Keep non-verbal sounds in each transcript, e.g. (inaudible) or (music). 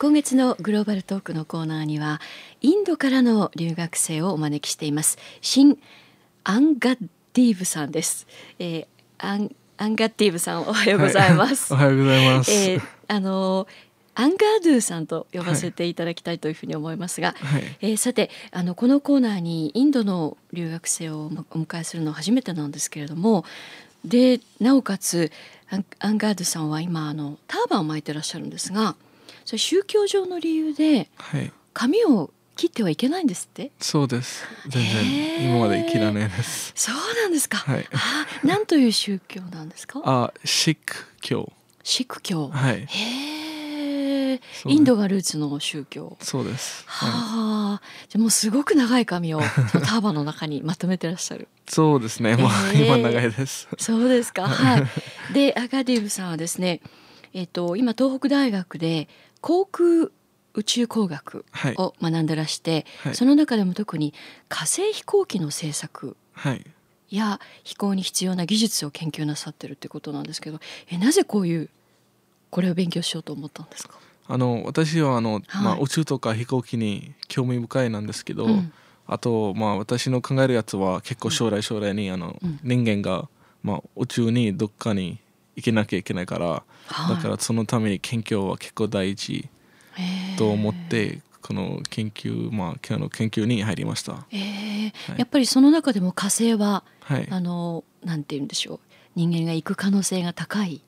今月のグローバルトークのコーナーにはインドからの留学生をお招きしています。シン・アンガッディーブさんです、えー、アンアンガッディーブさんおはようございます、はい、おはようございます、えー、あのアンガードゥさんと呼ばせていただきたいというふうに思いますが、はい、えー、さてあのこのコーナーにインドの留学生をお迎えするのは初めてなんですけれどもでなおかつアンガードゥさんは今あのターバンを巻いてらっしゃるんですがそれ宗教上の理由で髪を切ってはいけないんですって？そうです。全然今まで切らないです。そうなんですか。はい。あ何という宗教なんですか？あシック教。シック教。はい。へえインドがルーツの宗教。そうです。はあ、じゃもうすごく長い髪をターバンの中にまとめてらっしゃる。そうですね。まあ、今長いです。そうですか。はい。でアガディブさんはですねえっ、と今東北大学で航空宇宙工学を学んでらして、はい、その中でも特に火星飛行機の製作や飛行に必要な技術を研究なさってるってことなんですけどえなぜこういうこれを勉強しようと思ったんですか？あの私はあの、はい、まあ、宇宙とか飛行機に興味深いなんですけど、うん、あと、まあ、私の考えるやつは結構将来将来にあの、うん、人間が、まあ、宇宙にどっかに行けなきゃいけないから、はい、だからそのために研究は結構大事と思ってこの研究まあ今日の研究に入りました。えー。はい、やっぱりその中でも火星は、はい、あのなんて言うんでしょう。人間が行く可能性が高い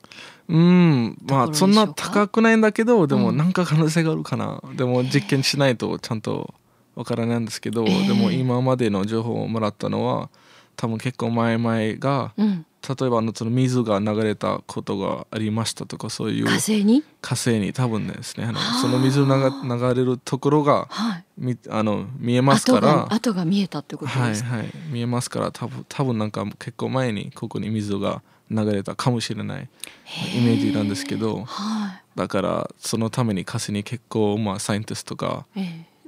うん。まあそんな高くないんだけどでも何か可能性があるかな、うん、でも実験しないとちゃんとわからないんですけど、えー、でも今までの情報をもらったのは多分結構前々が、うん、例えばあのその水が流れたことがありましたとかそういう火星に？火星に多分ですね。あのその水が流れるところが、はい、みあの見えますから。跡が見えたってことですか、はいはい、見えますから多分多分なんか結構前にここに水が流れたかもしれないイメージなんですけど、はい、だからそのために火星に結構まあサイエンティストとか、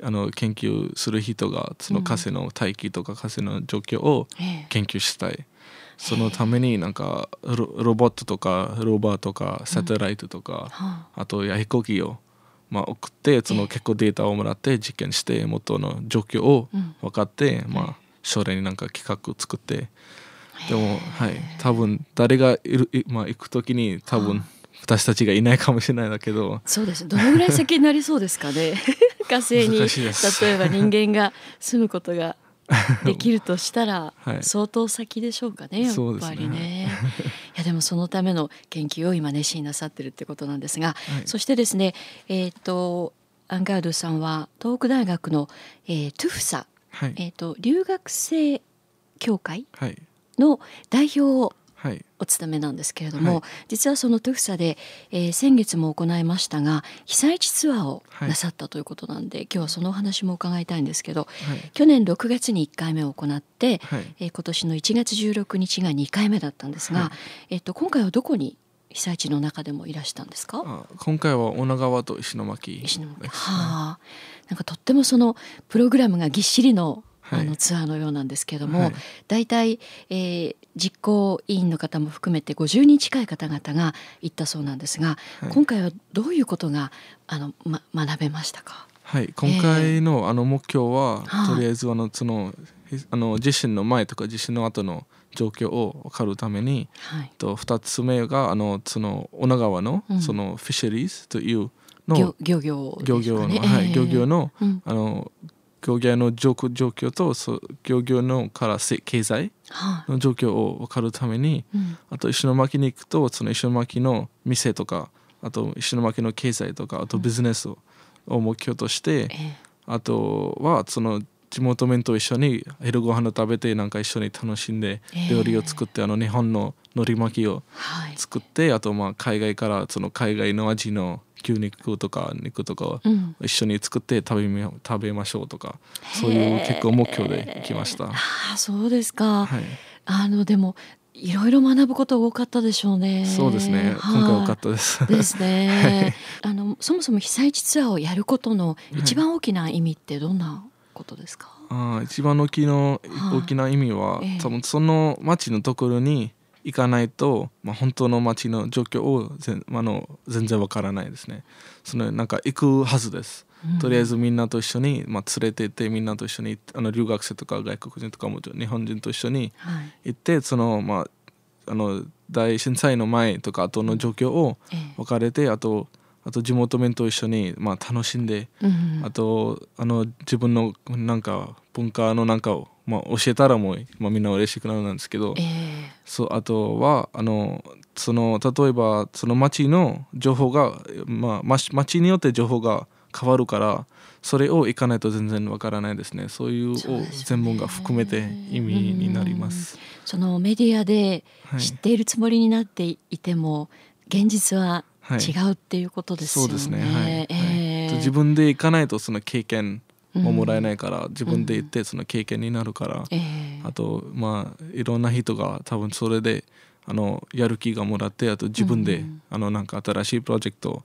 あの研究する人がその火星の大気とか火星の状況を研究したい。そのためになんかロボットとかローバーとかサテライトとか、あ。と飛行機をまあ送ってその結構データをもらって実験して元の状況を分かって、まあ将来になんか企画作って。でもはい。多分誰がいる、まあ、行く時に多分私たちがいないかもしれないだけど。そうです。どのぐらい先になりそうですかね。(laughs) 火星に例えば人間が住むことが (laughs) できるとしたら相当先でしょうかね、やっぱりね。ねいやでもそのための研究を今熱心なさってるってことなんですが、はい、そしてですねえっ、ー、とアンガードさんは東北大学の、えー、トゥフサ、はい、えっ、ー、と留学生協会の代表をお勤めなんですけれども、はい、実はそのトゥフサで、えー、先月も行いましたが被災地ツアーをなさったということなんで、はい、今日はそのお話も伺いたいんですけど、はい、去年6月に1回目を行って、はい、えー、今年の1月16日が2回目だったんですが、えーと、今回はどこに被災地の中でもいらしたんですか？今回は女川と石巻石巻。はあ。なんかとってもそのプログラムがぎっしりのあのツアーのようなんですけども、はい、大体、えー、実行委員の方も含めて50人近い方々が行ったそうなんですが、はい、今回はどういうことがあの、ま、学べましたか？はい。今回のあの目標は、とりあえずあのそのあの地震の前とか地震の後の状況を分かるために、はい、と2つ目があのその女川の、そのフィッシャリーズというの漁業、漁業の、はい、漁業の、あの漁業の状況とそ漁業のから経済の状況を分かるために、はいうん、あと石巻に行くとその石巻の店とかあと石巻の経済とかあとビジネスを,、目標として、あとはその地元面と一緒に昼ご飯を食べてなんか一緒に楽しんで料理を作って、あの日本の海苔巻きを作って、あとまあ海外からその海外の味の牛肉とか肉とかを一緒に作って食べ,、食べましょうとかそういう結構目標で来ました。あそうですか、はい、あのでもいろいろ学ぶこと多かったでしょうね。そうですね。今回多かったです。ですね。(laughs) はい、あのそもそも被災地ツアーをやることの一番大きな意味ってどんなことですか？あ一番大きの大きな意味は、ええ、多分その町のところに行かないと、まあ、本当の街の状況を全,、あの全然わからないですね。そのなんか行くはずです。とりあえずみんなと一緒に、まあ、連れて行ってみんなと一緒にあの留学生とか外国人とかも日本人と一緒に行って、はい、そのまああの大震災の前とか後の状況を分かれて、ええ、あとあと地元面と一緒に、まあ、楽しんで、うん、あとあの自分のなんか文化のなんかを、まあ、教えたらもう、まあ、みんな嬉しくなるんですけど、えー、そうあとはあのその例えばその町の情報が、まあ、町によって情報が変わるからそれを行かないと全然わからないですね。そういう全文が含めて意味になります。そのメディアで知っているつもりになっていても、はい、現実は違うっていうことですよね。そうですね、はい。えー、自分で行かないとその経験ももらえないから、うん、自分で行ってその経験になるから、うん、あとまあいろんな人が多分それであのやる気がもらってあと自分で、うん、あのなんか新しいプロジェクトを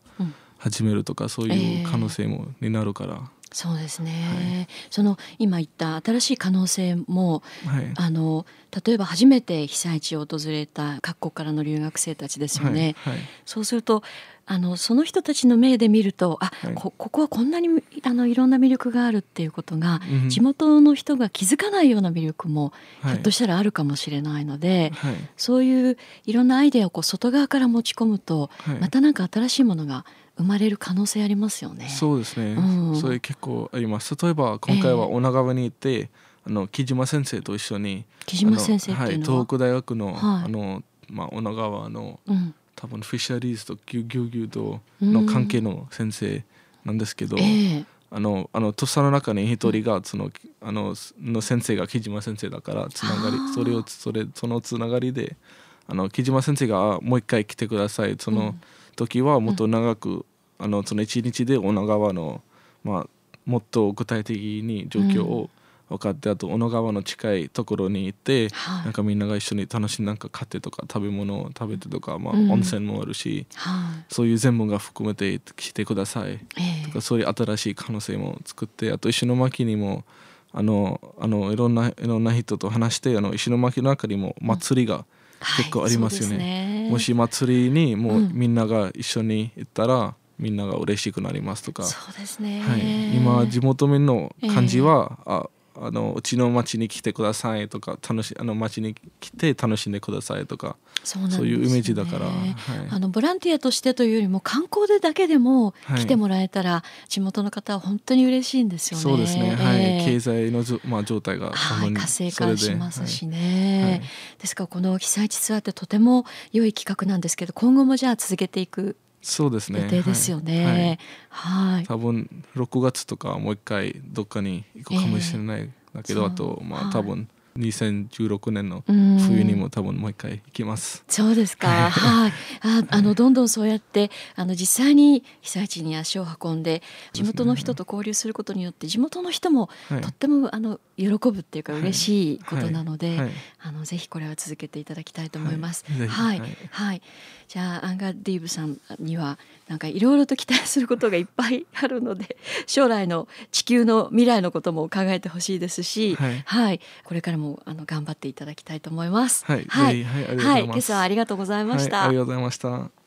始めるとか、そういう可能性もになるから。そうですね、はい、その今言った新しい可能性も、はい、あの例えば初めて被災地を訪れた各国からの留学生たちですよね。はい、そうするとあのその人たちの目で見るとあ、こここはこんなにあのいろんな魅力があるっていうことが、うん、地元の人が気づかないような魅力も、ひょっとしたらあるかもしれないので、そういういろんなアイデアをこう外側から持ち込むと、また何か新しいものが生まれる可能性ありますよね。そうですね。うん、それ結構あります。例えば今回は女川に行って、えー、あの木島先生と一緒に木島先生は？い、東北大学の、はい、あのまあ女川の、うん、多分フィッシャリーズとギュギュギュとの関係の先生なんですけど。うんえーあのあのとっさの中に一人がそのあのの先生が木島先生だからつながりそれをそれそのつながりであの木島先生がもう一回来てくださいその時はもっと長くあのその一日で小野川の、まあ、もっと具体的に状況を分かって、うん、あと小野川の近いところに行って、はい、なんかみんなが一緒に楽しんなんか買ってとか食べ物を食べてとか、まあ、温泉もあるし、うんそういう全部が含めて来てください、えー、とかそういう新しい可能性も作ってあと石巻にもあのあのいろんないろんな人と話してあの石巻の中にも祭りが結構ありますよね。はい、ね。もし祭りにもうみんなが一緒に行ったら、みんなが嬉しくなりますとか。そうですね、はい、今地元民の感じは、えー、ああのうちの町に来てくださいとか楽しあの町に来て楽しんでくださいとかそう、ね,、いうイメージだから、はい、あのボランティアとしてというよりも観光でだけでも来てもらえたら、はい、地元の方は本当に嬉しいんですよね。そうですね、はい、えー、経済のまあ、状態がはい、活性化しますしね、ですからこの被災地ツアーってとても良い企画なんですけど今後もじゃあ続けていくそうですね。予定ですよね。はい。はい、多分6月とかもう一回どっかに行くかもしれない、だけどあとまあ多分2016年の冬にも多分もう一回行きます。そうですか。はい。あ、あのどんどんそうやってあの実際に被災地に足を運んで地元の人と交流することによって地元の人もとってもあの喜ぶっていうか嬉しいことなので、あのぜひこれは続けていただきたいと思います。はい、はい、じゃあアンガーディーブさんにはなんかいろいろと期待することがいっぱいあるので、(laughs) 将来の地球の未来のことも考えてほしいですし、はい、はい、これからもあの頑張っていただきたいと思います。はい、はい、はい、今朝はありがとうございました。ありがとうございました。